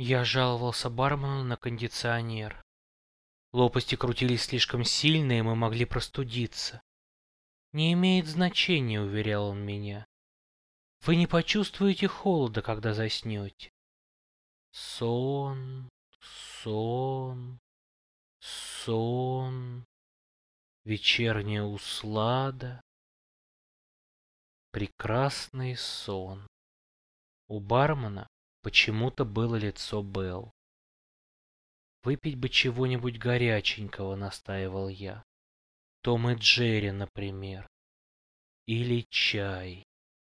Я жаловался бармену на кондиционер. Лопасти крутились слишком сильно, и мы могли простудиться. «Не имеет значения», — уверял он меня. «Вы не почувствуете холода, когда заснете». Сон, сон, сон, вечерняя услада. Прекрасный сон. У бармена почему-то было лицо Белл. «Выпить бы чего-нибудь горяченького», — настаивал я. «Том и Джерри, например. Или чай.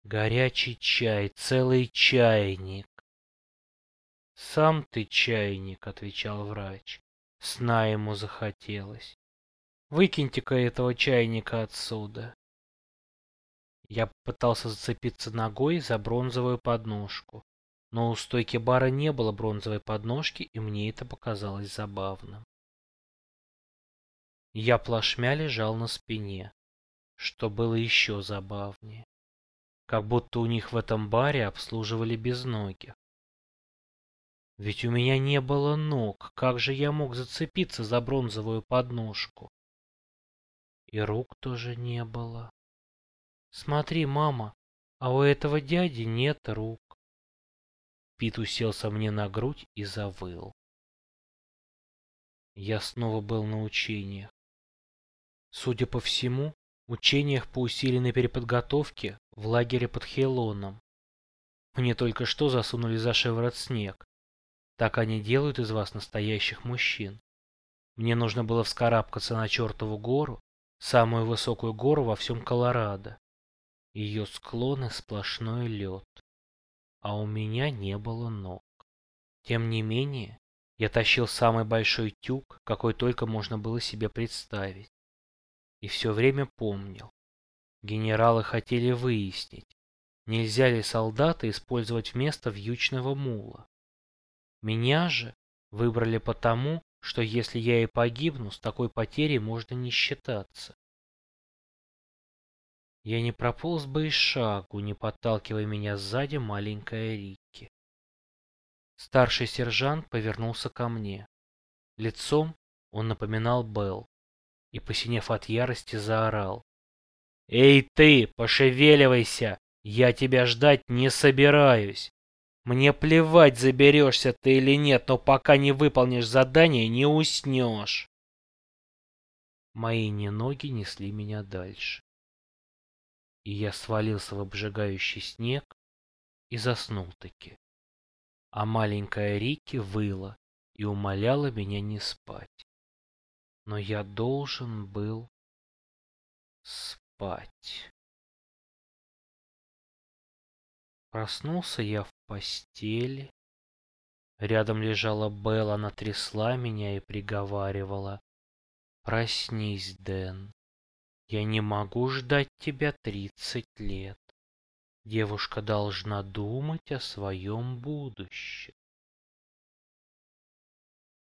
Горячий чай, целый чайник». «Сам ты чайник», — отвечал врач. Сна ему захотелось. «Выкиньте-ка этого чайника отсюда». Я попытался зацепиться ногой за бронзовую подножку, но у стойки бара не было бронзовой подножки, и мне это показалось забавным. Я плашмя лежал на спине, что было еще забавнее. Как будто у них в этом баре обслуживали без ноги. Ведь у меня не было ног, как же я мог зацепиться за бронзовую подножку? И рук тоже не было. Смотри, мама, а у этого дяди нет рук. Пит уселся мне на грудь и завыл. Я снова был на учениях. Судя по всему, учениях по усиленной переподготовке в лагере под Хелоном. Мне только что засунули за шиворот снег. Так они делают из вас настоящих мужчин. Мне нужно было вскарабкаться на чертову гору, самую высокую гору во всем Колорадо. Ее склоны сплошной лед. А у меня не было ног. Тем не менее, я тащил самый большой тюк, какой только можно было себе представить. И все время помнил. Генералы хотели выяснить, нельзя ли солдата использовать вместо вьючного мула. Меня же выбрали потому, что если я и погибну, с такой потерей можно не считаться. Я не прополз бы и шагу, не подталкивая меня сзади маленькая Рикки. Старший сержант повернулся ко мне. Лицом он напоминал Белл и, посинев от ярости, заорал. «Эй ты, пошевеливайся! Я тебя ждать не собираюсь! Мне плевать, заберешься ты или нет, но пока не выполнишь задание, не уснешь!» Мои ноги несли меня дальше и я свалился в обжигающий снег и заснул таки. А маленькая Рики выла и умоляла меня не спать. Но я должен был спать. Проснулся я в постели. Рядом лежала Белла, она трясла меня и приговаривала. «Проснись, Дэн, я не могу ждать тебя тридцать лет. Девушка должна думать о своем будущем.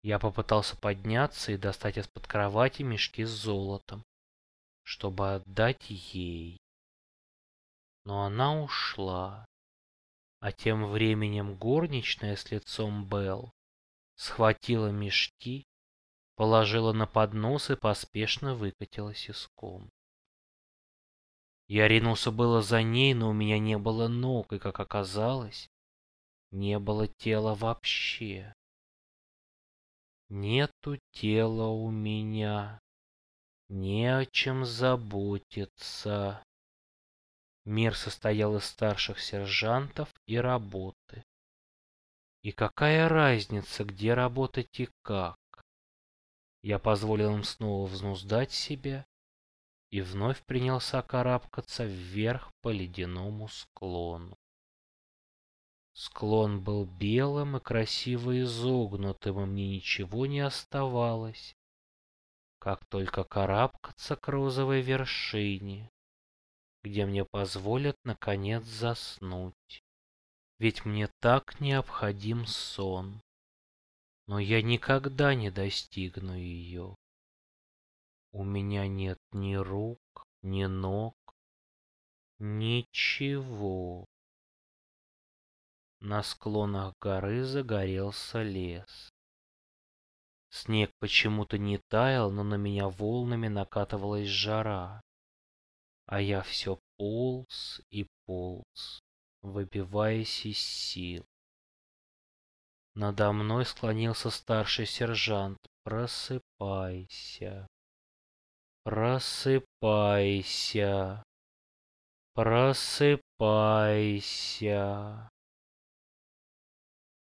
Я попытался подняться и достать из-под кровати мешки с золотом, чтобы отдать ей. Но она ушла. А тем временем горничная с лицом Белл схватила мешки положила на поднос и поспешно выкатилась из комнаты. Я ринулся было за ней, но у меня не было ног, и, как оказалось, не было тела вообще. Нету тела у меня, не о чем заботиться. Мир состоял из старших сержантов и работы. И какая разница, где работать и как? Я позволил им снова взнуздать себя и вновь принялся карабкаться вверх по ледяному склону. Склон был белым и красиво изогнутым, и мне ничего не оставалось, как только карабкаться к розовой вершине, где мне позволят наконец заснуть. Ведь мне так необходим сон но я никогда не достигну ее. У меня нет ни рук, ни ног, ничего. На склонах горы загорелся лес. Снег почему-то не таял, но на меня волнами накатывалась жара. А я все полз и полз, выбиваясь из сил. Надо мной склонился старший сержант. Просыпайся. Просыпайся. Просыпайся.